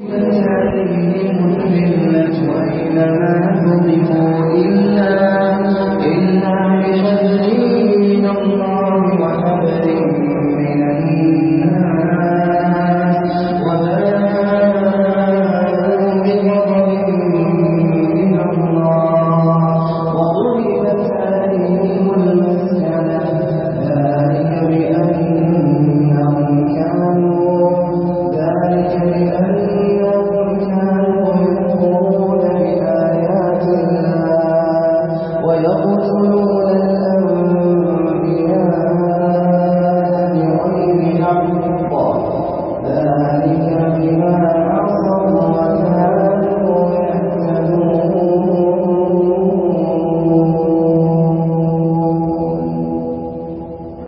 إلا إلا بشر من الله